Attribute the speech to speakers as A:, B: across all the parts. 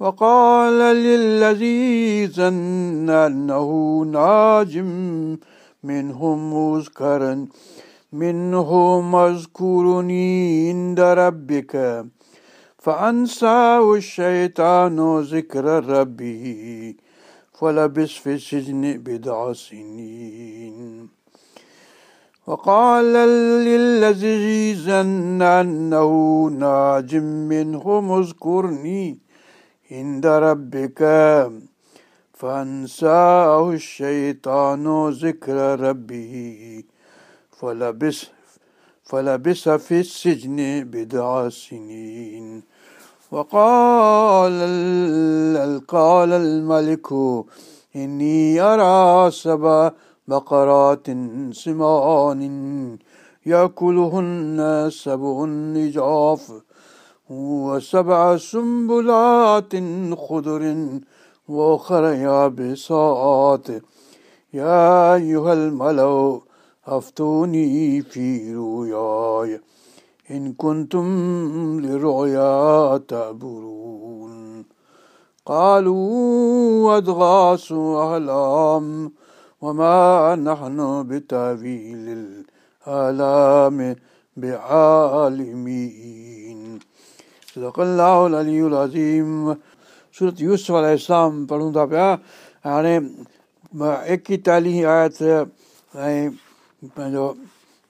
A: وقال للذي ظن أنه ناج منهم مذكرا منه مذكورني عند ربك فأنساه الشيطان ذكر ربه فلبس في السجن بضع سنين. وقال للذي ظن أنه ناج منهم اذكرني عند ربك. فانساه الشيطان ذكر ربه. فلبس فلبس في السجن بضع سنين. وقال قال الملك إني أرى سبع بقرات سمان. يأكلهن سبع نجاف. وسبع سنبلات خضر وأخر يابسات. يا أيها الملأ أفتوني في رؤياي. إن كنتم لرؤيا تعبرون قالوا أضغاث أحلام وما نحن بتأويل الآلام بعالمين. صدق الله العلي العظيم सूरत यूस वाला इस्लाम पढ़ूं था पिया हाणे एकतालीह आयत ऐं पंहिंजो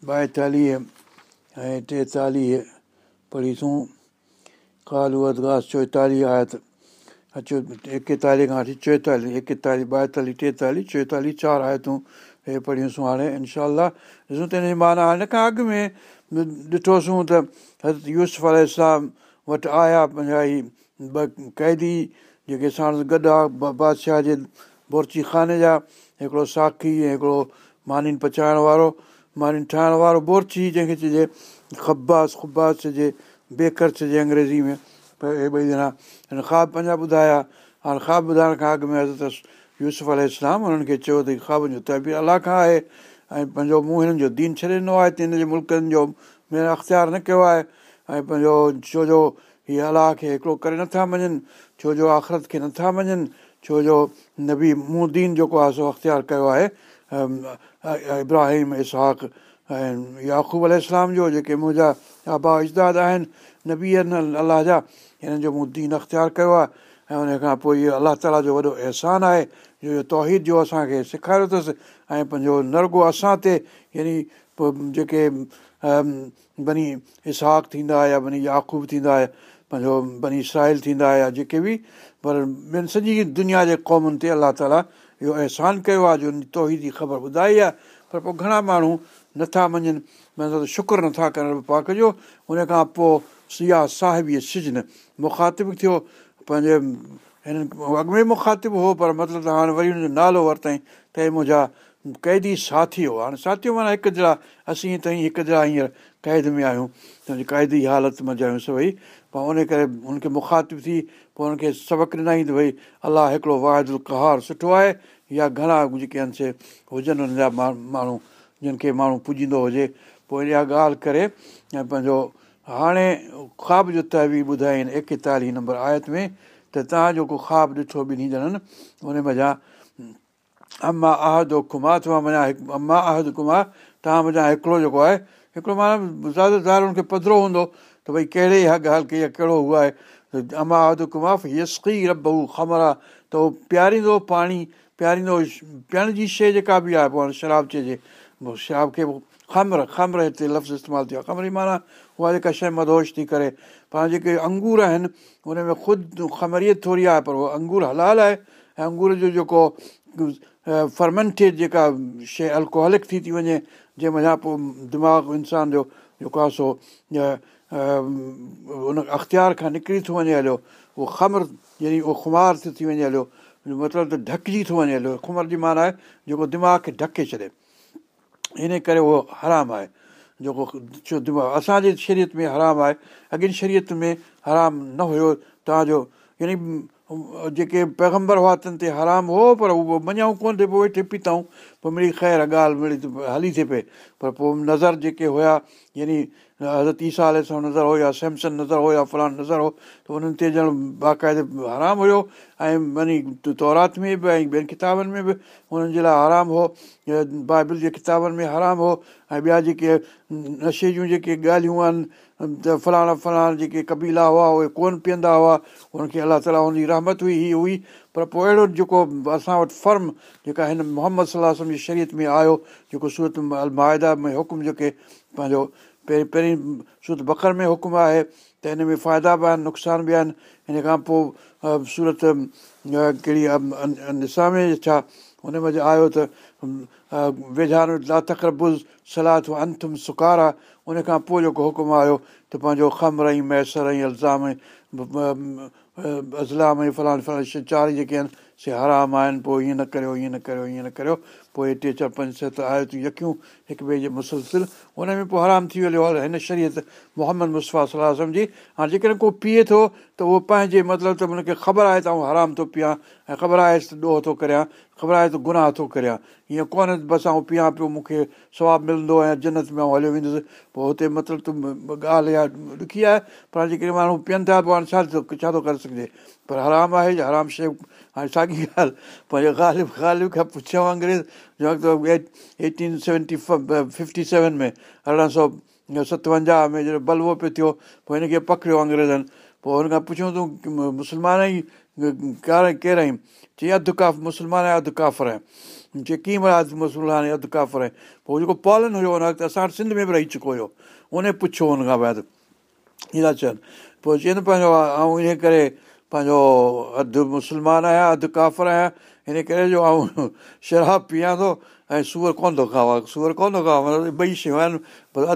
A: ॿाएतालीह ऐं टेतालीह पढ़ीसूं कालू अदगास चोएतालीह आयत अचो एकतालीह खां वठी चोएतालीह एकतालीह ॿाएतालीह टेतालीह चोएतालीह चारि आयतूं हे पढ़ियूंसीं हाणे इनशा ॾिसूं त हिन जी माना हिन खां अॻु में ॾिठोसीं त हज़रत यूस अल इस्लाम وٽ آيا پنهنجا ئي ٻه قيدي جيڪي ساڻ گڏ آهي بادشاهه جي برچي کاني جا هڪڙو ساکي ۽ هڪڙو مانين پچائڻ وارو مانين ٺاهڻ وارو برچي جنهن کي چئجي کباس کباس چئجي بيڪر چئجي انگريزي ۾. هي ٻئي ڄڻا هن خواب پنهنجا ٻڌايا. هاڻي خواب ٻڌائڻ کان اڳ ۾ حضرت يوسف ال اسلام هنن کي چيو ته خوابن جو تبير الله کان آهي ۽ پنهنجو مون هنن جو دين ڇڏي ڏنو آهي ته هن جي ملڪن جو ميرا اختيار نه ڪيو آهي ۽ پنهنجو ڇو جو هيءَ الله کي هڪڙو ڪري نٿا مڃن ڇو جو آخرت کي نٿا مڃن ڇو جو نبي مون دين جيڪو آهي سو اختيار ڪيو آهي ابراهيم اسهاڪ ۽ ياقوب ال جو جيڪي منهنجا آبا ازداد آهن نبي آهن الله جا هنن جو مون دين اختيار ڪيو آهي ۽ ان کان پوءِ اهو الله تالا جو وڏو احسان آهي جو توحيد جو اسان کي سيکاريو اٿس ۽ پنهنجو نرگو اسان تي يعني پوءِ جيڪي بني اسهاڪ ٿيندا يا بني ياقوب ٿيندا پنهنجو بني اسرائل ٿيندا يا جيڪي به پر ٻين سڄي دنيا جي قومن تي الله تالا اهو احسان ڪيو آهي جو توحيد خبر ٻڌائي آهي. پر پوءِ گهڻا ماڻهو نٿا مڃن مطلب شڪر نٿا ڪن پاڪ جو. ان کان پوءِ سيا ساهبي سجن مکاتب ٿيو. پنهنجي هنن اڳ ۾ مکاتب هو پر مطلب ته هاڻي وري هن جو نالو ورتئين ته منهنجا قيدي ساٿي هو. هاڻي ساٿي معنيٰ هڪ جهڙا اسين تائين هڪ جهڙا هينئر قيد ۾ آهيون تنهنجي قيدي حالت ۾ آهيون سڀئي. پوءِ ان ڪري هن کي مکاتب ٿي پوءِ هن کي سبق ڏنئي ته ڀئي الله هڪڙو واهدل ڪهار سٺو آهي يا گهڻا جيڪي آهن سي هجن هن جا ماڻهو جن کي ماڻهو پڄندو هجي. پوءِ اها ڳالهه ڪري ۽ پنهنجو هاڻي خواب جو تهوي ٻڌائين ايڪيتاليهه نمبر آيت ۾ ته توهان جيڪو خواب ڏٺو ٻنهي ڄڻن ان مزا اما آهدو ڪما توهان معنيٰ اما آهد ڪما توهان منهنجا هڪڙو جيڪو آهي هڪڙو معنيٰ زياده تر هن کي پڌرو هوندو ته ڀئي ڪهڙي ڳالهه ڪئي آهي ڪهڙو هئا آهي؟ اما ڪماف يسڪي رب هو خبر آهي ته اهو پيئاريندو پاڻي پيئاريندو پيئڻ جي شيءِ جيڪا به آهي پوءِ هاڻي شراب چئجي. شراب کي خمر خمر هتي لفظ استعمال ٿيو آهي. خمر جي معنيٰ اها جيڪا شيءِ مدوش ٿي ڪري. پاڻ جيڪي انگور آهن ان ۾ خود خمريءَ ٿوري آهي پر اهو انگور هلال آهي. ۽ انگور جو جيڪو فرمينٽيڊ جيڪا شيءِ الڪوهلڪ ٿي ٿي وڃي جنهن مٿان پوءِ دماغ انسان جو جيڪو آهي سو ان اختيار کان نڪري ٿو وڃي هليو اهو خمر يعني اهو کمار ٿو ٿي وڃي هليو مطلب ته ڍڪجي ٿو وڃي هليو کمر جي معنيٰ آهي جيڪو دماغ کي ڍڪي ڇڏي ان ڪري اهو حرام آهي جيڪو دماغ اسان جي شرييت ۾ حرام آهي اڳن شرييت ۾ حرام نه هيو توهان جو يعني جيڪي پيگمبر هئا تن تي حرام هو پر اهو مڃون ڪونه ٿئي پوءِ ويٺي پيتائون پوءِ مڙي خير ڳالهه مڙي هلي ٿئي پئي پر پوءِ نظر جيڪي هئا يعني حضرت ايسا آلي سان نظر هو يا سيمسن نظر هو يا فلاڻ نظر هو ته انهن تي ڄڻ باقائدي حرام هيو ۽ وڃي تورات ۾ به ۽ ٻين ڪتابن ۾ به هنن جي لاءِ حرام هو بائيبل جي ڪتابن ۾ حرام هو ۽ ٻيا جيڪي نشي جون جيڪي ڳالهيون آهن ته فلاڻا فلاڻا جيڪي ڪبيلا هئا اهي ڪونه پيئندا هئا هن کي الله تالا هن جي رحمت هئي هيءَ هئي پر پوءِ اهڙو جيڪو اسان وٽ فرم جيڪا هن محمد صلاح جي شرييت ۾ آيو جيڪو سورت المائدا ۾ حڪم جيڪي پنهنجو پهرين پهرين سورت بڪر ۾ حڪم آهي ته هن ۾ فائدا به آهن نقصان به آهن. هن کان پوءِ سورت ڪهڙي نسا ۾ ڇا هن ۾ آيو ته ويجها لا تڪربز ٿيو انٿم سڪار آهي ان کان پوءِ جيڪو حڪم آيو ته پنهنجو خمر ۽ ميسر ۽ الزام ازلام فلاڻي چار جيڪي آهن سي حرام آهن پوءِ ائين نه ڪريو ائين نه ڪريو ائين نه ڪريو. پوءِ ٽي چار پنج ست آيو يڪيون هڪ ٻئي جي مسلسل. هن ۾ پوءِ حرام ٿي ويو هل هن شرييت محمد مصطفيٰ صلاح سمجهي هاڻي جيڪڏهن ڪو پيئي ٿو ته اهو پنهنجي مطلب ته هن کي خبر آهي ته آئون حرام ٿو پيئان ۽ خبر آهي ته ڏوهه ٿو ڪريان خبر آهي ته گناهه ٿو ڪريان هيئن ڪونه بس آئون پيئان پيو مون کي سواب ملندو ۽ جنت ۾ آئون هليو ويندس. پوءِ هتي مطلب ته ڳالهه اها ڏکي آهي پر جيڪڏهن ماڻهو پيئن ٿا پوءِ هاڻي ڇا ٿو ڇا ٿو ڪري سگهجي. پر حرام آهي حرام شيءِ هاڻي ساڳي ڳالهه پنهنجي ڳالهه ڳالهه کان پڇيو انگريز جو ايٽين سيونٽي ففٽي سيون ۾ ارڙهن سؤ ستونجاهه ۾ جڏهن بلوو پيو ٿيو پوءِ هن کي پڪڙيو انگريزن. پوءِ هن کان پڇيو تون مسلمان ئي ڪهڙا ڪير آهين؟ چئي اڌ ڪاف مسلمان آهي اڌ ڪافر آهي چئي ڪيئن مان اڌ آهي اڌ ڪافر پوءِ جيڪو پالن هيو هن وقت اسان وٽ سنڌ ۾ به رهي چڪو هيو ان پڇيو هن کان بعد ٿا چون پوءِ چون پنهنجو ۽ ان ڪري پنهنجو اڌ مسلمان آهيان اڌ ڪافر آهيان هن ڪري جو ۽ شراب پيئان ٿو ۽ سوئر ڪونه ٿو کاوان سوئر ڪونه ٿو کاوان مطلب ٻئي شيون آهن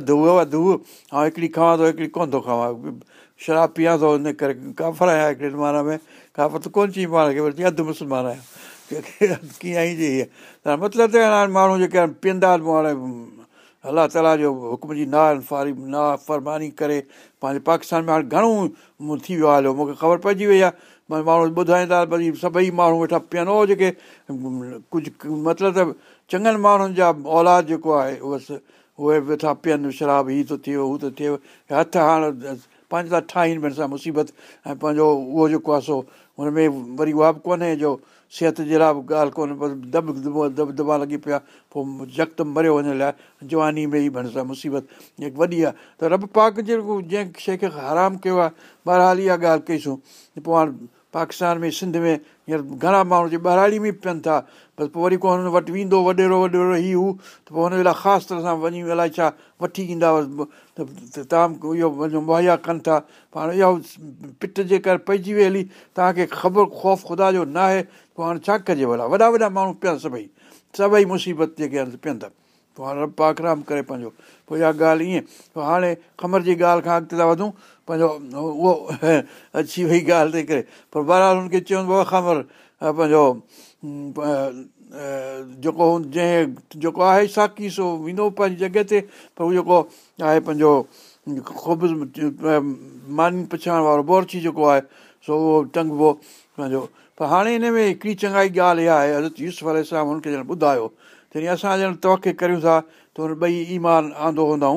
A: اڌ اهو اڌ اهو ۽ هڪڙي کاوان ٿو هڪڙي ڪونه ٿو کاوان شراب پيئان ٿو هن ڪري ڪافر آهيان هڪڙي معنيٰ ۾ ڪافر ته ڪونه چئي پاڻ کي وري اڌ مسلمان آهيان ڪيئن چئي ته مطلب ته هاڻي ماڻهو جيڪي آهن پيئندا هاڻي الله تالا جو حڪم جي نا نا فرماني ڪري پنهنجي پاڪستان ۾ هاڻي گهڻو ٿي ويو آهي هليو. مون کي خبر پئجي وئي آهي ماڻهو ٻڌائيندا ڀئي سڀئي ماڻهو ويٺا پيئن اهو جيڪي ڪجهه مطلب ته چڱن ماڻهن جا اولاد جيڪو آهي اهي اهي ويٺا پيئن شراب هيءَ ٿو ٿئي هو ٿو ٿئي هٿ هاڻي پنهنجي ٿا ٺاهين هن سان مصيبت ۽ پنهنجو اهو جيڪو آهي سو هن ۾ وري اها به ڪونهي جو صحت جي لاءِ به ڳالهه ڪونهي بس دب دب دٻا لڳي پيا پوءِ يڪدم مريو وڃڻ لاءِ جواني ۾ ئي ڀڻ سان مصيبت وڏي آهي ته رب پاڪ جيڪو جنهن شيءِ کي حرام ڪيو آهي بهرحال اها ڳالهه ڪئيسون پوءِ هاڻي پاڪستان ۾ سنڌ ۾ هينئر گهڻا ماڻهو جي ٻارهاڙي ۾ پيئن ٿا بس پوءِ وري ڪو هن وٽ ويندو وڏيرو وڏيرو هيءُ هو ته پوءِ هن لاءِ خاص طرح سان وڃي الائي ڇا وٺي ايندا هئس ته توهان اهو وڃو مهيا ڪن ٿا. پاڻ اها پٽ جي ڪري پئجي وئي هلي توهان کي خبر خوف خدا جو نه آهي پوءِ هاڻي ڇا ڪجي ڀلا وڏا وڏا ماڻهو پيئن سڀئي سڀئي مصيبت جيڪي آهن پيئن ٿا پوءِ هاڻي پاڪرام ڪري پنهنجو. پوءِ اها ڳالهه ائين پوءِ هاڻي خبر جي ڳالهه کان اڳتي ٿا وڌون پنهنجو اهو اچي وئي ڳالهه تنهن ڪري. پر بهرحال هن کي چون بابا خبر پنهنجو جيڪو جنهن جيڪو آهي ساڪي سو ويندو پنهنجي جڳهه تي. پر اهو جيڪو آهي پنهنجو خوب ماني پڇائڻ وارو بورچي جيڪو آهي سو اهو ٽنگبو پنهنجو. پر هاڻي هن ۾ هڪڙي چڱائي ڳالهه اها آهي حضرت يوز سان هن کي ڄڻ ٻڌايو ته اسان ڄڻ توڪي ڪريون ٿا ته هن ٻئي ايمان آندو هوندا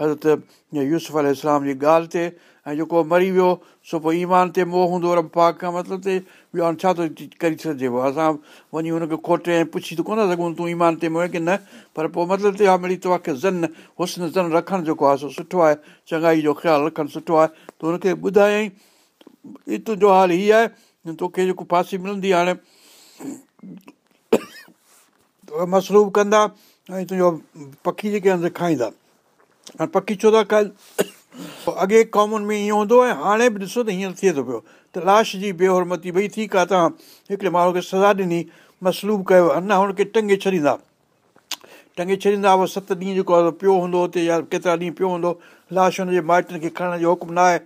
A: حضرت يوز اسلام جي ڳالهه تي ۽ جيڪو مري ويو سو پوءِ ايمان تي موهه هوندو رب پاڪ کان مطلب تي ٻيو هاڻي ڇا ٿو ڪري پوءِ اسان وڃي هن کي کوٽي ۽ پڇي ته ڪونه ٿا سگهون تون ايمان تي موهي ڪه نه پر پوءِ مطلب ها مڙي توهان کي زن هسن زن رکڻ جيڪو آهي سو سٺو آهي چڱائي جو خيال رکڻ سٺو آهي ته هن کي ٻڌايئي تنهنجو حال هيءَ آهي توکي جيڪو ڦاسي ملندي هاڻي مسروب ڪندا ۽ تنهنجو پکي جيڪي آهن کائيندا هاڻي پکي ڇو ٿا کائين اڳي قومن ۾ ائين هوندو ۽ هاڻي به ڏسو ته هينئر ٿئي ٿو پيو ته لاش جي بيهرمتي ڀئي ٺيڪ آهي توهان هڪڙي ماڻهو کي سزا ڏني مسلوب ڪيو اڃا هن کي ٽنگي ڇڏيندا ٽنگي ڇڏيندا اهو ست ڏينهن جيڪو آهي پيو هوندو هتي يا ڪيترا ڏينهن پيو هوندو لاش هن جي مائٽن کي کڻڻ جو حڪم نه آهي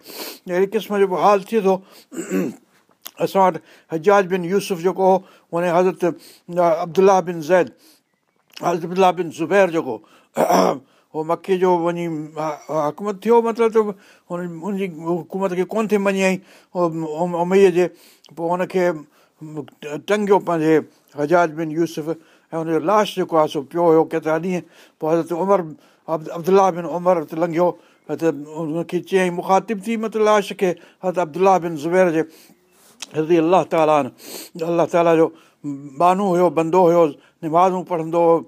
A: اهڙي قسم جو حال ٿئي ٿو اسان وٽ هجاج بن يوسف جيڪو هو هن حضرت ابدلا بن زيد حضرت ابدلا بن زبير جيڪو اهو مڪي جو وڃي حڪومت ٿيو مطلب ته هن هن جي حڪومت کي ڪونه ٿي مڃيئين امئيءَ جي پوءِ هن کي ٽنگيو پنهنجي هجاج بن يوسف ۽ هن جو لاش جيڪو آهي سو پيو هيو ڪيترا ڏينهن پوءِ حضرت عمر ابدلا بن عمر ته لنگهيو هن کي چيئين مکاتب ٿي مطلب لاش کي حضرت ابدلا بن زبير جي حضرت الله تالا الله تالا جو بانو هيو بندو هيو نمازون پڙهندو هو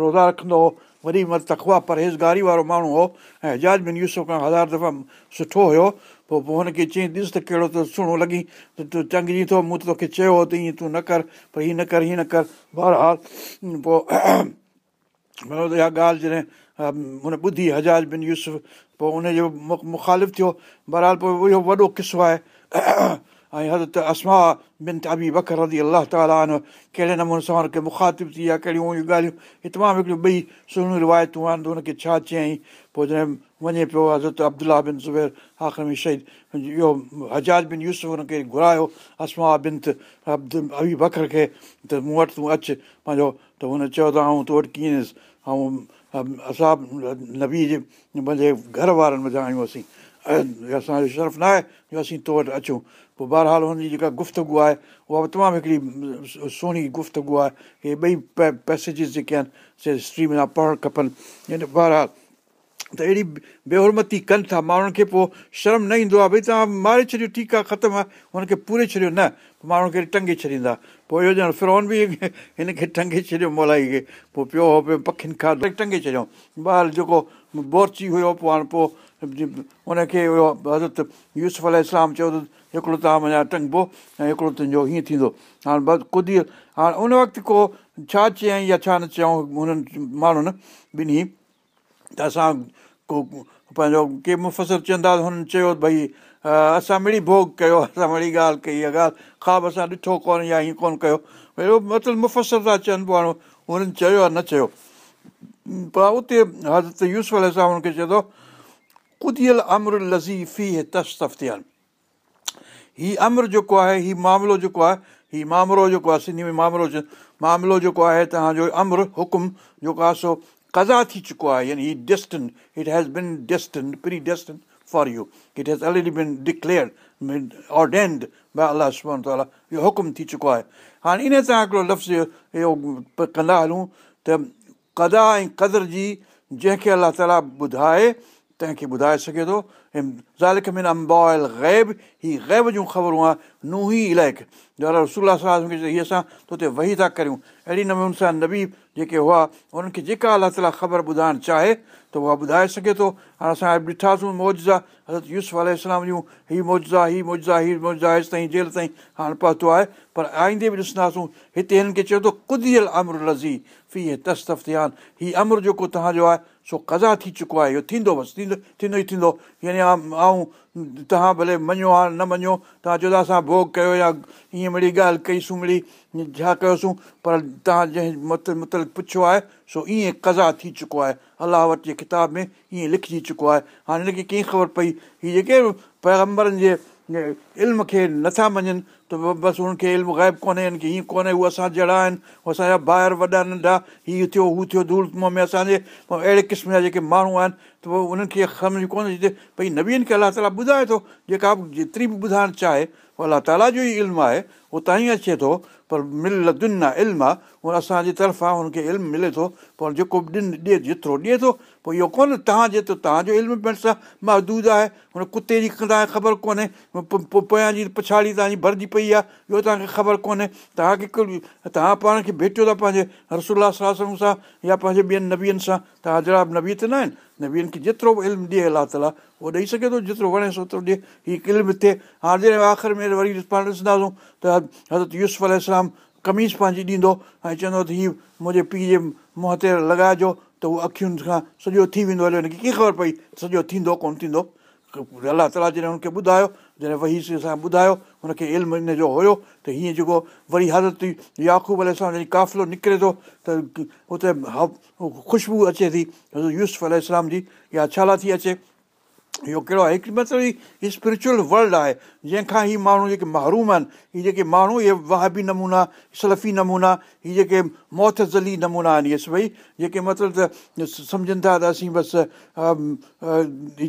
A: روزا رکندو هو وري مطلب تکوا پرهيزگاري وارو ماڻهو هو. ۽ هجاج بن يوسف کان هزار دفعا سٺو هيو. پوءِ پوءِ هن کي چيئين ڏس ته ڪهڙو ته سهڻو لڳي. ته تون چڱي ٿو مون ته توکي چيو ته ائين تون نه ڪر پر هيئن نه ڪر هيئن نه ڪر. بهرحال پوءِ اها ڳالهه جڏهن هن ٻڌي هجاج بن يوسف پوءِ ان جو مکالف ٿيو. بهرحال پوءِ اهو وڏو قصو آهي ۽ حضرت اسما بن تابي بڪر ردي الله تالا ڪهڙي نموني سان هن کي مکاتب ٿي آهي ڪهڙيون ڳالهيون هي تمام هڪڙيون ٻئي سهڻيون روايتون آهن ته هن کي ڇا چيئين پوءِ جڏهن وڃي پيو حضرت ابدلا بن زبير آخر ۾ شهيد اهو هجاج بن يوسف هن کي گهرايو اسما بن ته ابي بڪر کي ته مون وٽ تون اچ پنهنجو ته هن چيو ته آئون تو وٽ ڪيئن ۽ اسان نبي جي منهنجي گهر وارن مزا آهيون اسين اسان جو شرف نه آهي جو اسين تو وٽ اچون پوءِ بهرحال هن جي جيڪا گفتگ آهي اها به تمام هڪڙي سهڻي گفتگ آهي اهي ٻئي پيسيجس جيڪي آهن سي هسٽري ۾ پڙهڻ کپن بهرحال ته اهڙي بيهرمتي ڪن ٿا ماڻهن کي پوءِ شرم نه ايندو آهي ڀئي توهان ماري ڇڏيو ٺيڪ آهي ختم آهي هن کي پوري ڇڏيو نه ماڻهن کي ٽنگي ڇڏيندا پوءِ اهو ڄڻ فرون به هن کي ٽنگي ڇڏيو مولائي کي پوءِ پيو پکين کان ٽنگي ڇڏيئون ٻاهر جيڪو بورچي هيو پوءِ هاڻي پوءِ هن کي حضرت يوسف ال اسلام چيو ته هڪڙو توهان منهنجا ٽنگبو ۽ هڪڙو تنهنجو هيئن ٿيندو هاڻي بس ڪدي هاڻي ان وقت ڪو ڇا چيئين يا ڇا نه چيئون هنن ماڻهن ٻنهي ته اسان ڪو پنهنجو ڪي مفسر چوندا هنن چيو ڀئي اسان مڙي ڀوڳ ڪيو اسان مڙي ڳالهه ڪئي اها ڳالهه خواب اسان ڏٺو ڪونه يا هيئن ڪونه ڪيو اهو مطلب مفسر ٿا چون پوءِ هاڻي هنن چيو آهي نه چيو پر اتي حضرت يوز ال هن کي چئي ٿو ڪديل امر لزي في تش تفتيان هيءُ امر جيڪو آهي هيءُ معاملو جيڪو آهي هيءُ معاملو جيڪو آهي سنڌي ۾ معاملو معاملو جيڪو آهي توهان جو امر حڪم جيڪو آهي سو ڪزا ٿي چڪو آهي. يعني ڊيسٽن it has been destined predestined for you it has already been declared ordained by الله سبحان تالا اهو حڪم ٿي چڪو آهي. هاڻي ان سان هڪڙو لفظ اهو ڪندا هلون ته ڪدا ۽ قدر جي جنهن کي الله تالا ٻڌائي تنهن کي ٻڌائي سگهي ٿو زالڪ ۾ امبايل غيب هيءَ غيب جون خبرون آهي نوهي الائق دوارا رسول هيءَ اسان ته هتي ويهي ٿا ڪريون اهڙي نموني سان نبي جيڪي هئا انهن کي جيڪا الله تالا خبر ٻڌائڻ چاهي ته اها ٻڌائي سگهي ٿو هاڻي اسان ڏٺاسين موزا حضرت يوز ال جون هيءَ موزا هيءَ موزا هيءَ موزا هيس تائين جيل تائين هاڻي پهتو آهي پر آئيندي به ڏسنداسين هتي هنن کي چيو ٿو ڪديل امر لزي في ٿس تفتيان هيءُ امر جيڪو توهان جو آهي سو ڪزا ٿي چڪو آهي اهو ٿيندو بس ٿيندو ٿيندو ئي ٿيندو يعني ۽ توهان ڀلي مڃو ها نه مڃو توهان چئو ٿا اسان ڀوڳ ڪيو يا ائين مڙي ڳالهه ڪئيسون مڙي ڇا ڪيوسين پر توهان جنهن مت مطلب پڇيو آهي سو ائين ڪزا ٿي چڪو آهي الله وٽ جي ڪتاب ۾ ائين لکجي چڪو آهي هاڻي هن کي ڪيئن خبر پئي هيءَ جيڪي پيگمبرن جي علم کي نٿا مڃن ته بس هن کي علم غائب ڪونهي هن کي هيئن ڪونهي اهي اسان جهڙا آهن اهي اسان جا ٻاهر وڏا ننڍا هيءَ ٿيو هو ٿيو ڌول ۾ اسان جي اهڙي قسم جا جيڪي ماڻهو آهن ته پوءِ انهن کي سمجهه ڪونهي اچي ڀئي نبيئن کي الله تالا ٻڌائي ٿو جيڪا به جيتري به ٻڌائڻ چاهي اهو الله تالا جو ئي علم آهي اتان ئي اچي ٿو پر مل دن آهي علم آهي اهو اسان جي طرفان هن کي علم ملي ٿو پر جيڪو ڏن ڏئي جيترو ڏئي ٿو پوءِ اهو ڪونهي توهان جيترو توهان جو علم پڻ سان محدود آهي هن ڪتي جي توهان کي خبر ڪونهي پويان جي پڇاڙي توهان جي ڀرجي پئي آهي اهو توهان کي خبر ڪونهي توهان کي توهان پاڻ کي ڀيٽيو ٿا پنهنجي رسولا صلاح سان يا پنهنجي ٻين نبين سان توهان به نبي ته نه آهن نبين کي جيترو به علم ڏئي الله تالا اهو ڏيئي سگهي ٿو جيترو وڻيس اوترو ڏئي هيءَ علم ٿئي هاڻي جڏهن آخر ۾ وري پاڻ ڏسنداسين ته حضرت يوز اسلام قميص پنهنجي ڏيندو ۽ چوندو ته هيءُ منهنجي پيءُ جي منهن تي لڳائجو ته اهو اکين کان سڄو ٿي ويندو هليو. هن کي ڪيئن خبر پئي سڄو ٿيندو ڪونه ٿيندو؟ الله تالا جڏهن هن کي ٻڌايو جڏهن وهي سان ٻڌايو هن کي علم ان جو هيو ته هيئن جيڪو وري حضرت ياقوب ال جڏهن ڪافلو نڪري ٿو ته اتي خوشبو اچي ٿي. يوز ال جي يا ڇالا ٿي اچي اهو ڪهڙو آهي هڪ مطلب هيءُ سپرچئل ورلڊ آهي جنهن کان هيءَ ماڻهو جيڪي محروم آهن هيءَ جيڪي ماڻهو اهي واهبي نمونا سلفي نمونا هيءَ جيڪي موهتزلي نمونا آهن اهي سڀئي جيڪي مطلب ته سمجهن ٿا ته اسين بس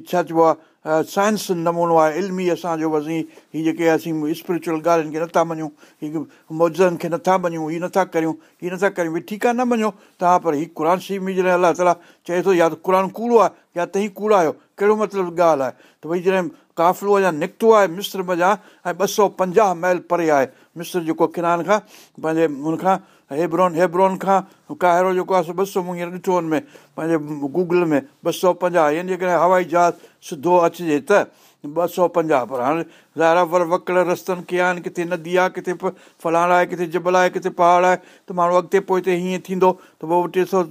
A: ڇا چئبو آهي سائنس نمونو آهي علمي اسان جو بس هيءَ جيڪي اسين سپرچئل ڳالهين کي نٿا مڃون هيءَ موجن کي نٿا مڃون هيءَ نٿا ڪريون هيءَ نٿا ڪريون ڀئي ٺيڪ آهي نه مڃو توهان پر هيءَ قر شريف ۾ جڏهن الله تالا چئي ٿو يا ته قر ڪوڙو آهي يا توهين ڪوڙا آهيو ڪهڙو مطلب ڳالهه آهي؟ ته ڀئي جڏهن ڪافلو اڃا نڪتو آهي مسر مڃان ۽ ٻه سؤ پنجاهه مائل پري آهي مسر جيڪو ڪنان کان پنهنجي هن کان هيبرون هيبرون کان ڪاهرو جيڪو آهي ٻه سؤ مون هينئر ڏٺو هن ۾ پنهنجي گوگل ۾ ٻه سؤ پنجاهه يعني جيڪڏهن هوائي جهاز سڌو اچجي ته ٻه سؤ پنجاهه پر هاڻي ظاهر وڪڙ رستن ڪيا آهن ڪٿي ندي آهي ڪٿي فلاڻ آهي ڪٿي جبل آهي ڪٿي پهاڙ آهي ته ماڻهو اڳتي پوءِ هتي هيئن ٿيندو ته پوءِ ٽي سؤ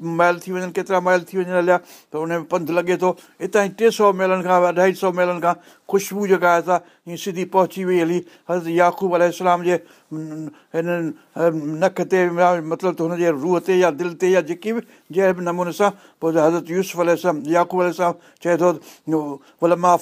A: مائل ٿي وڃن ڪيترا مائل ٿي وڃن هليا ته هن ۾ پنڌ لڳي ٿو. هتان ئي ٽي سؤ ميلن کان اڍائي سؤ ميلن کان خوشبو جيڪا آهي سا هيئن سڌي پهچي وئي هلي. حضرت ياقوب ال جي هن نک تي مطلب ته هن جي روهه تي يا دل تي يا جيڪي به جنهن به نموني سان پوءِ حضرت يوز ال ياقوب ال چئي ٿو مان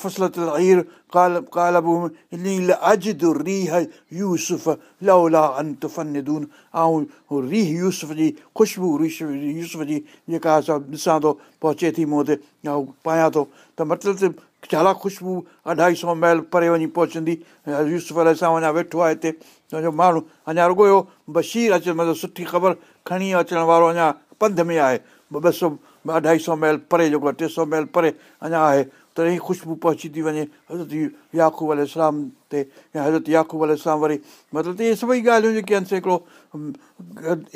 A: ريهه يوسف جي خوشبو يوسف جي جيڪا اسان ڏسان ٿو پهچي ٿي مون تي ۽ پايان ٿو ته مطلب ته ڇا خوشبو اڍائي سؤ مائل پري وڃي پهچندي يوسف ال سان وڃان ويٺو آهي هتي ماڻهو اڃا رڳو هيو بشير اچي مطلب سٺي خبر کڻي اچڻ وارو اڃا پنڌ ۾ آهي ٻه سؤ اڍائي سؤ مائل پري جيڪو آهي ٽي سؤ مائل پري اڃا آهي ته ئي خوشبو پهچي ٿي وڃي حضرت ياقوب ال تي يا حضرت ياقوب ال وري مطلب ته اهي سڀئي ڳالهيون جيڪي آهن سي هڪڙو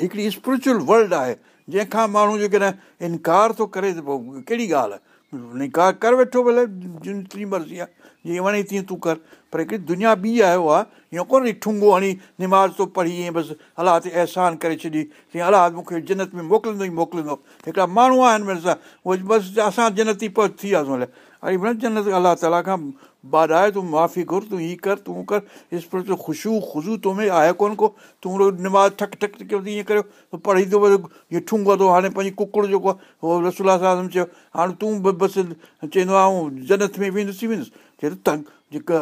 A: هڪڙي سپرچئل ورلڊ آهي جنهن کان ماڻهو جيڪڏهن انڪار ٿو ڪري ته پوءِ ڪهڙي ڳالهه آهي نڪاح ڪر ويٺو ڀلي جيتري مرضي آهي جيئن وڻي تيئن تون ڪر. پر هڪڙي دنيا ٻي آهي اها ائين ڪونه ٺنگو هڻي نماز ٿو پڙهي ائين بس الله تي احسان ڪري ڇڏي الله مون کي جنت ۾ موڪليندو ئي موڪليندو. هڪڙا ماڻهو آهن مڙس اهي بس اسان جنت ئي پهچي ٿي وياسين ڀيڻ جنت الله تالا کان باڏائي تون معافي گهر تون هيءَ ڪر تون ڪر. سپرٽ خوشبو خوشبو تو ۾ آهي ڪونه ڪو. تون نماز ٺڪ ٺڪ ڪيو ائين ڪريو پڙهي ٿو هيءَ ٺنگو ٿو هاڻي پنهنجي ڪڪڙ جيڪو آهي اهو رسولا صاحب چيو هاڻي تون به بس چوندو آهي ۽ جنت ۾ ويندس ئي ويندس چئي ته جيڪا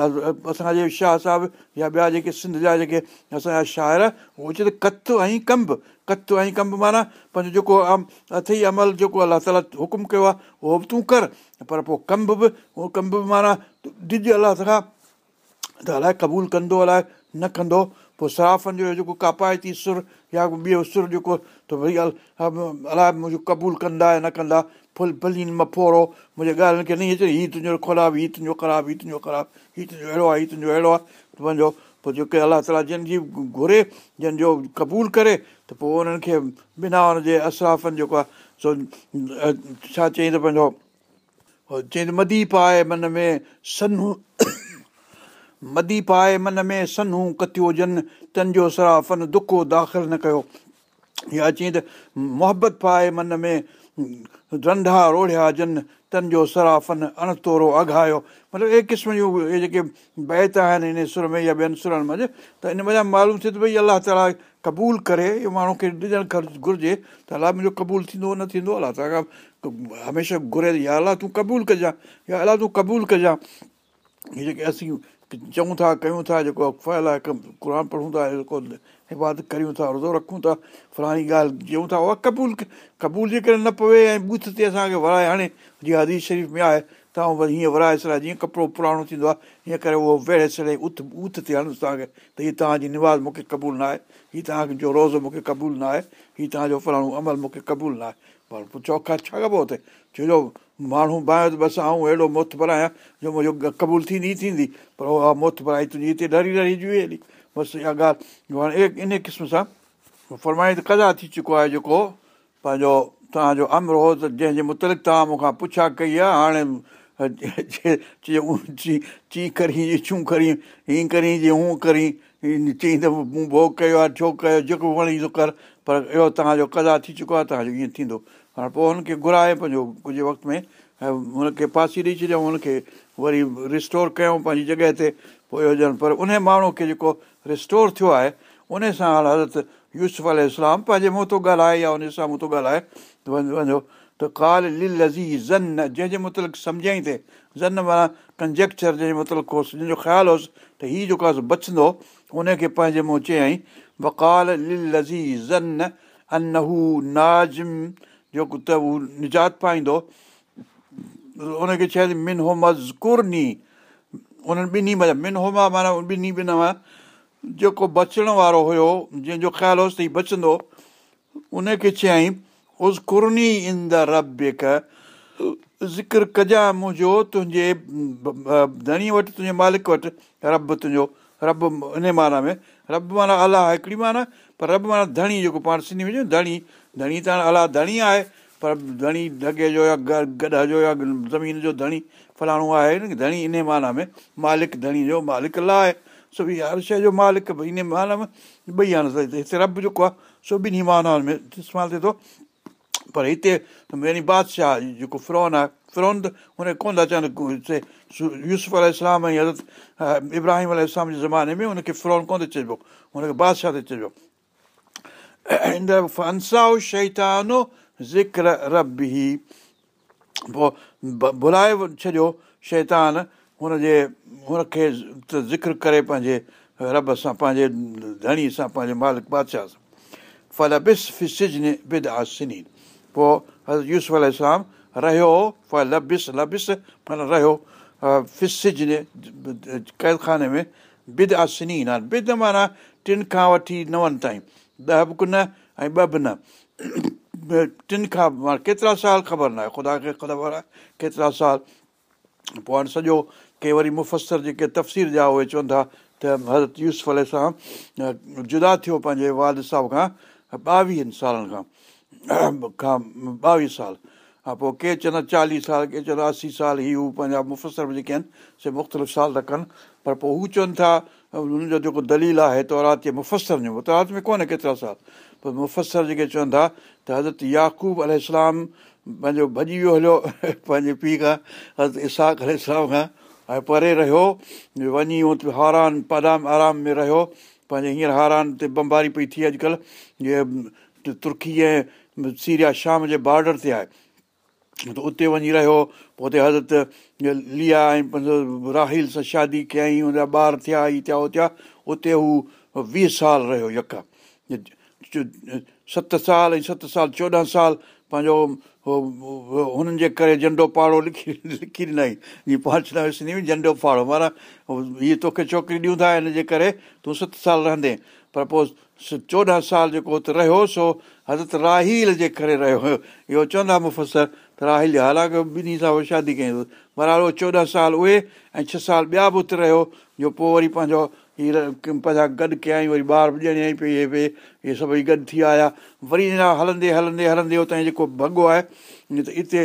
A: اسان جي شاهه صاحب يا ٻيا جيڪي سنڌ جا جيڪي اسان جا شاعر اهو چئي ته ڪٿ ۽ ڪمب ڪٿ ۽ ڪمب معنيٰ پنهنجو جيڪو اٿئي عمل جيڪو الله تالا حڪم ڪيو آهي اهو به تون ڪر. پر پوءِ ڪمب به اهو ڪمب به معنيٰ ڏج الله تالا ته الائي قبول ڪندو الائي نه ڪندو. پوءِ سرافن جو جيڪو ڪاپايتي سر يا ٻيو سر جيڪو ته ڀئي الائي منهنجو قبول ڪندا يا نه ڪندا فل فلين مفورو منهنجي ڳالهين کي نه ائين چئي هيءَ تنهنجو خراب هيءَ تنهنجو خراب هيءَ تنهنجو خراب هيءَ تنهنجو اهڙو آهي هيءَ تنهنجو اهڙو آهي پنهنجو پوءِ جيڪي الله تالا جنهن جي گهري جنهن جو قبول ڪري ته پوءِ انهن کي بنا هن جي اسرافن جيڪو آهي سو ڇا چئي ته پنهنجو چئي ته مدي پائي من ۾ سنهو مدي پائي من ۾ سنهو ڪٿيو جن تنهن جو سرافن دکو داخل نه ڪيو يا چئي ته محبت پائي من ۾ رنڍا روڙهيا جن تن جو سرافن اڻتورو اگهايو. مطلب اهڙي قسم جون اهي جيڪي بيت آهن ان سر ۾ يا ٻين سرن منجهه ته ان وجهه معلوم ٿئي ته ڀئي الله تالا قبول ڪري اهو ماڻهو کي ڏجڻ گهرجي ته الله منهنجو قبول ٿيندو نه ٿيندو؟ الله تالا هميشه گهري يا الله تون قبول ڪجانءِ يا الله تون قبول ڪجانءِ اهي جيڪي اسين چئون ٿا ڪيون ٿا جيڪو ڦل آهي قر پڙهون ٿا جيڪو عبادت ڪريون ٿا روزو رکون ٿا فلاڻي ڳالهه ڏيون ٿا اها قبول قبول جي ڪري نه پوي ۽ بوٿ تي اسان کي ورائي هاڻي جيئن حديث شريف ۾ آهي توهان وري هيئن ورائي ڇڏيا جيئن ڪپڙو پراڻو ٿيندو آهي هيئن ڪري اهو ويڙي ڇڏي اٿ اٿ تي هڻس توهان کي ته هيءَ توهان جي نواز مون کي قبول نه آهي هيءَ توهان جو روزو مون کي قبول نه آهي هيءَ توهان جو فلاڻو عمل مون کي قبول نه آهي پر پوءِ چوکا ڇا ڪبو هتي ڇو جو ماڻهو باهيو ته بس آئون اهڙو موٿ ڀرايان جو منهنجو قبول ٿيندي ئي ٿيندي پر اها موٿ ڀرائي تنهنجي هتي ڊري هلي بس اها ڳالهه ان قسم سان فرمائي ته ڪدا ٿي چڪو آهي جيڪو؟ پنهنجو توهان جو امر هو ته جنهن جي مطلق توهان مون کان پڇا ڪئي آهي هاڻي چي ڇون ڪري هيئن ڪري جيئن هون ڪري چئي ته مون ڀوڳ ڪيو آهي ڇو ڪيو جيڪو وڻي ٿو ڪر. پر اهو توهان جو ڪدا ٿي چڪو آهي توهان جو ائين ٿيندو. هاڻي پوءِ هن کي گهرائي پنهنجو ڪجهه وقت ۾ هن کي ڦاسي ڏيئي ڇڏيئون هن کي وري رسٽور ڪيون پنهنجي جڳهه تي پوءِ هجن پر ان ماڻهو کي جيڪو رسٽور ٿيو آهي ان سان هاڻي حضرت يوز اسلام پنهنجي منهن ٿو ڳالهائي يا ان سان منهن ٿو ڳالهائي وڃو ته ڪال لل لزي زن جنهن جي مطلق سمجهائي ٿئي زن معنيٰ ڪنجيڪچر جنهن جي مطلق هوس جنهن جو خيال هوس ته هيءُ جيڪو آهي بچندو ان کي پنهنجي منهن چيئين وڪال لل لزي ناظم جيڪو ته هو نجات پائيندو ان کي چئي من هو مزڪرني انهن ٻنهي من هوما معنيٰ ٻنهي ٻن مان جيڪو بچڻ وارو هيو جنهن جو خيال هوس ته بچندو ان کي چيئين اس ڪرني ان دي رب ذڪر ڪجانءِ منهنجو تنهنجي ڌڻي وٽ تنهنجي مالڪ وٽ رب تنهنجو رب ان معنيٰ ۾ رب معنيٰ الله هڪڙي معنيٰ پر رب معنيٰ ڌڻي جيڪو پاڻ سنڌي چيون ڌڻي. ڌڻي ته الله ڌڻي آهي پر ڌڻي ڍگي جو يا گڏ جو يا زمين جو ڌڻي فلاڻو آهي ڌڻي ان معنيٰ ۾ مالڪ ڌڻي جو مالڪ هر شيءِ جو مالڪ ڀئي ان معنيٰ ۾ ٻئي آهي هتي رب جيڪو آهي معنيٰ ۾ استعمال ٿئي ٿو. پر هتي يعني بادشاهه جيڪو فرون آهي فرون ته هن ڪونه ٿا چون يوسف ال اسلام ۽ حضرت ابراهيم ال جي زماني ۾ هن کي فرون ڪونه ٿو چئبو. هن کي بادشاهه تي چئبو. فنسائو شيتانو ذڪر ربي پوءِ ڀلائي ڇڏيو شيطان هن جي هن کي ذڪر ڪري پنهنجي رب سان پنهنجي ڌڻي سان پنهنجي مالڪ بادشاهه سان. ڦل بس فسجني بد آسني پوءِ يوز اسلام رهيو پوءِ لبس معنيٰ رهيو فسجني قيد کاني ۾ بد آسنين آهي بد معنيٰ ٽن کان وٺي نون تائين. ڏهه به نه ۽ ٻه به نه ٽن کان ڪيترا سال خبر نه آهي خدا کي خبر آهي ڪيترا سال پوءِ هاڻي سڄو ڪي وري مفسر جيڪي تفسير جا اهي چون ٿا ته حضرت يوز اسلام جدا ٿيو پنهنجي والد صاحب کان ٻاويهن سالن کان کان ٻاويهه سال ها پوءِ ڪي چوندا چاليهه سال ڪي چوندا اسي سال هي هو پنهنجا مفسر به جيڪي آهن سي مختلف سال ڪن پر پوءِ هو چون ٿا هن جو جيڪو دليل آهي تورات جي مفسر جو تورات ۾ ڪونهي ڪيترا سال پر مفسر جيڪي چون ٿا ته حضرت ياقوب ال پنهنجو ڀڄي ويو هليو پنهنجي پيءُ کان حضرت اساڪ ال کان ۽ پري رهيو وڃي هاران پدام آرام ۾ رهيو پنهنجي هينئر هاران تي بمباري پئي ٿي اڄڪلهه جيئن ترڪي ۽ سيريا شام جي بارڊر تي آهي ته اتي وڃي رهيو. پوءِ هتي حضرت ليا ۽ پنهنجو راهول سان شادي ڪيئين هن جا ٻار ٿيا ئي ٿيا هو ٿيا. اتي هو ويهه سال رهيو يڪا. ست سال ۽ ست سال چوڏهن سال پنهنجو هنن جي ڪري جهنڊو پاڙو لکي لکي ڏنئي. جيئن پاڻ سنڌي ۾ جهنڊو پاڙو معنيٰ هيءَ توکي ڇوڪري ڏيون ٿا هن جي ڪري تون ست سال رهندي. پر پوءِ چوڏهن سال جيڪو هتي رهيو سو حضرت راهيل جي ڪري رهيو. هيو اهو چوندا مفسر راهيل حالانڪه ٻنهي سان اهو شادي ڪئي برابر چوڏهن سال اهي ۽ ڇهه سال ٻيا به اتي رهيو جو پوءِ وري پنهنجو هيءَ پنهنجا گڏ ڪيئين وري ٻار به ڄڻي پئي اهي پئي اهي سڀئي گڏ ٿي آيا. وري هلندي هلندي هلندي هتان جيڪو ڀڳو آهي هتي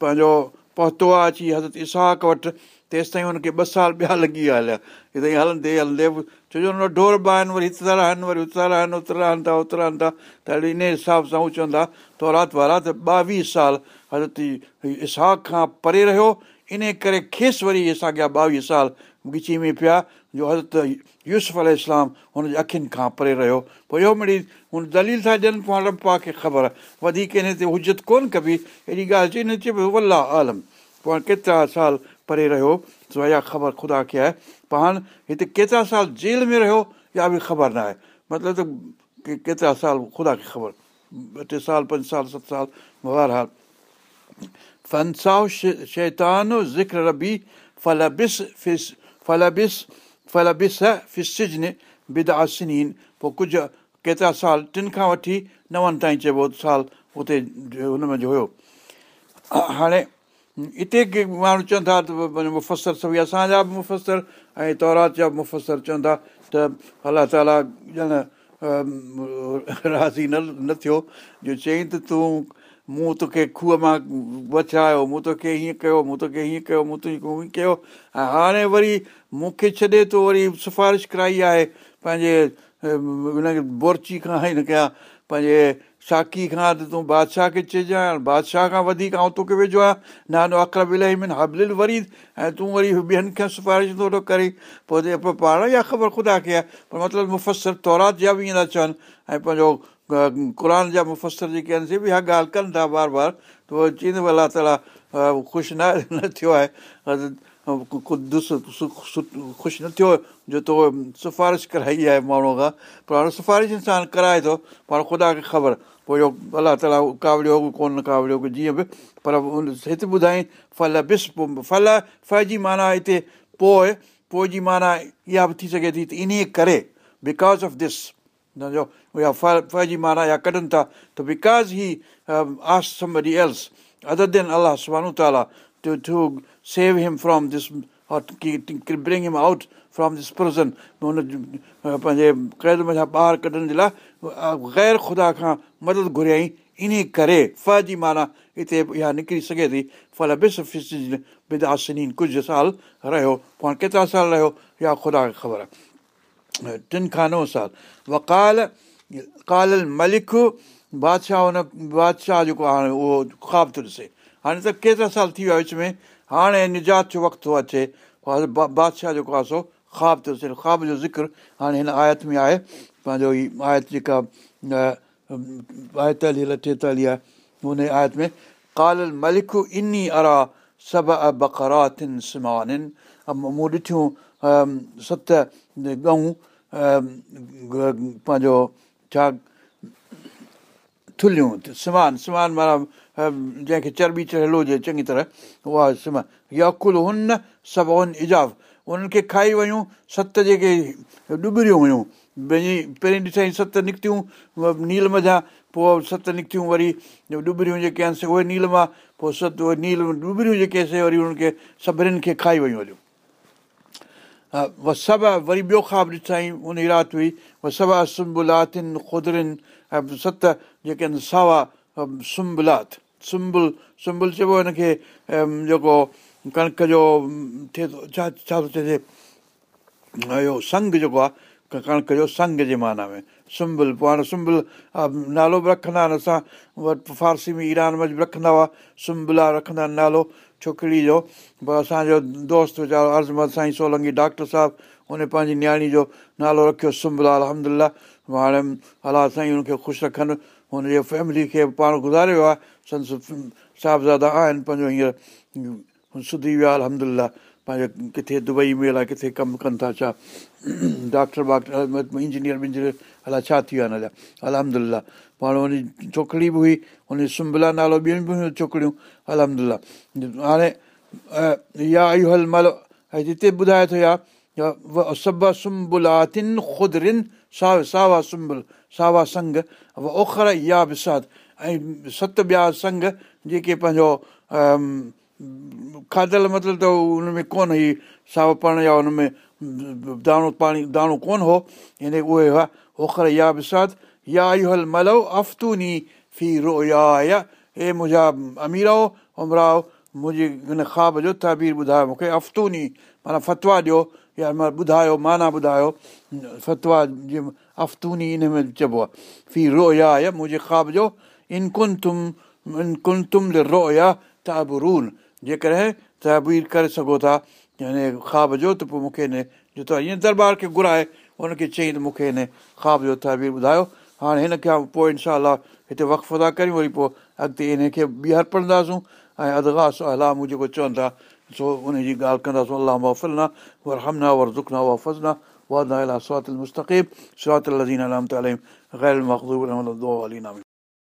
A: پنهنجو پهتو آهي اچي حضرت اساڪ وٽ تيس تائين هن کي ٻه سال ٻيا لڳي ويا هليا. هتي هلندي هلندي به ڇو جو هن ڍور به آهن وري هتي ٿا رهن وري هتي ٿا رهن اتي رهن ٿا اتي رهن ٿا. ته اهڙي ان حساب سان هو چوندا تورات وارا ته ٻاويهه سال حضرت اساڪ کان پري رهيو. ان ڪري کيس وري اسان کي ٻاويهه سال ڳچي ۾ پيا جو حضرت يوز اسلام هن جي اکين کان پري رهيو. پوءِ اهو مڙي هن دليل ٿا ڏين پوءِ هاڻي پا کي خبر. آهي وڌيڪ هن تي حجت ڪونه ڪبي. اهڙي ڳالهه چئي نه ڀئي ولا عالم پوءِ هاڻي ڪيترا سال پري رهيو سو اها خبر خدا کي آهي پر هاڻي هتي ڪيترا سال جيل ۾ رهيو اها به خبر نه آهي مطلب ته ڪيترا سال خدا کي خبر؟ ٻه ٽي سال پنج سال ست سال بهرحال. فنسائو شيطان ذڪر ربي ڦل بس فس ڦل بس ڦل بس فسجني بد آسنين پوءِ ڪجهه ڪيترا سال ٽن کان وٺي نون تائين چئبو سال هن ۾ جو هيو. هاڻي هتي ڪي ماڻهو چون ٿا ته مفسر سڀئي اسان جا به مفسر ۽ تورات جا به مفسر چون ٿا ته الله تالا ڄڻ راضي نه نه ٿيو جو چيئين ته تون مون توکي کوهه مان بچايو مون توکي هيئن ڪيو مون توکي هيئن ڪيو مون تنهنجي هيئن ڪيو. ۽ هاڻي وري مون کي ڇڏي ٿو وري سفارش ڪرائي آهي پنهنجي هن کي بورچي کان هن ڪيا پنهنجي شاڪي کان ته تون بادشاهه کي چئجانئ بادشاهه کان وڌيڪ ۽ توکي ويجهو آهي نانو اکر الاهي هبلل وري ۽ تون وري ٻين کي سفارش ٿو ڪري. پوءِ پاڻ اها خبر خدا کي آهي. پر مطلب مفسر تورات جا به ائين ٿا چون. ۽ پنهنجو قر جا مفسر جيڪي آهن سي به اها ڳالهه ڪن ٿا بار بار. ته اهو چئيندو الله تالا خوش نه ٿيو آهي خوش نه ٿيو جو تو سفارش ڪرائي آهي ماڻهوءَ کان پر هاڻي سفارش انسان ڪرائي ٿو پاڻ خدا کي خبر پوءِ اهو الله تالا ڪاوڙيو ڪونه ڪاوڙيو جيئن به پر هتي ٻڌائي ڦل بس ڦل ف جي معنيٰ هتي پوءِ پوءِ جي معنيٰ اها به ٿي سگهي ٿي ته ان ڪري بڪاز آف دس ف معنيٰ يا ڪڍن ٿا ته بڪاز هي آس ايلس ادر دين الله سبانو تالا to to save him from this him out from this prison هن پنهنجي قيد ڇا ٻاهر ڪڍڻ جي لاءِ غير خدا کان مدد گهريئين ان ڪري جي معنيٰ هتي اها نڪري سگهي ٿي ڦل بداسن ڪجهه سال رهيو پاڻ ڪيترا سال رهيو اها خدا کي خبر ٽن کان نو سال وڪال ڪال ملڪ بادشاهه هن بادشاهه جيڪو آهي اهو خواب ٿو ڏسي هاڻي ته ڪيترا سال ٿي ويا وچ ۾ هاڻي نجات جو وقت ٿو اچي. بادشاهه جيڪو آهي سو خواب ٿو ڏسي خواب جو ذڪر هاڻي هن آيت ۾ آهي. پنهنجو هي آيت جيڪا ٻائيتاليهه آهي هن آيت ۾ ڪال ملڪ اني ارا سڀ بڪراتن سمانن. مون ڏٺيون ست ڳئون پنهنجو ڇا؟ ٿليون سمان سمان معنيٰ جنهن کي چرٻي چڙهيل هجي چڱي طرح اها سمان ياڪل هن سڀ هن اجاب انهن کي کائي ويون ست جيڪي ڏبريون هيون پنهنجي پهرين ڏٺئين ست نڪتيون نيل مجهان پوءِ ست نڪتيون وري ڏبريون جيڪي آهن سي اهي نيل مان پوءِ ست اهي نيل ڏبريون جيڪي سي وري انهن کي سڀنين کي کائي ويون سڀ وري ٻيو خواب ڏٺئين ان رات هئي سڀ سمبلاتن خدرن ۽ ست جيڪي آهن ساوا سمبلات سمبل سمبل چئبو هن کي جيڪو ڪڻڪ جو ٿئي ٿو ڇا ڇا ٿو چئجي اهو سنگ جيڪو آهي ڪڻڪ جو سنگ جي معنيٰ ۾ سمبل پوءِ هاڻي سمبل نالو به رکندا آهن اسان وٽ فارسي ۾ ايران ۾ به رکندا هئا سمبلا رکندا آهن نالو ڇوڪري جو پوءِ اسان جو دوست ويچارو ارزمت سائين سولنگي ڊاڪٽر صاحب هن پنهنجي نياڻي جو نالو رکيو سمبلا الهمدلا هاڻي الله سائين هن کي خوش رکن هن جي فيملي کي پاڻ گذاري ويو آهي سنس ساهبزادا آهن پنهنجو هينئر سڌي ويا الهمدلا پنهنجي ڪٿي دبئي ۾ الائي ڪٿي ڪم ڪن ٿا ڇا ڊاڪٽر واڪٽر انجنيئر ونجينير الائي ڇا ٿي ويا آهن الائي الهمدلا پاڻ هن ڇوڪري به هئي هن سمبلا نالو ٻيون به هيون ڇوڪريون الهمدلا هاڻي يا اهو هل مهل هتي ٻڌائي ٿو يا سڀ سمبلاتن خدرن سا ساوا سمبل ساوا سنگ اوکر يا بساد ۽ ست ٻيا سنگ جيڪي پنهنجو کاڌل مطلب ته هن ۾ ڪونه هئي ساوپڻ يا هن ۾ داڻو پاڻي داڻو ڪونه هو. هن اهي هئا اوکر يا بساد يا اهو هل ملو افتوني في رو يا هي منهنجا امرائو منهنجي هن خواب جو تابير ٻڌايو. مون کي افتوني معنيٰ فتوا ڏيو يا مان ٻڌايو معنيٰ ٻڌايو. فتوا جيئن افتوني ان ۾ چئبو آهي. في رو يا منهنجي خواب جو ان ڪن تم ان ڪن تم رو يا تابرون جيڪڏهن تابير ڪري سگهو ٿا هن خواب جو ته پوءِ مون کي هن جو ته ائين درٻار کي گهرائي هن کي چئي ته مون کي هن خواب جو تابير ٻڌايو هاڻي هن کان پوءِ انشا هتي وقف ٿا ڪريون وري پوءِ اڳتي هن کي ٻيهر پڙهنداسون ۽ ادگاس الله مون جيڪو چون ٿا سو ان جي ڳالهه ڪنداسين الله وفلنا ور همنا ور زکنا و فزنا واعدا الا صراط مستقيب صراط لزين الارم غير مکدوب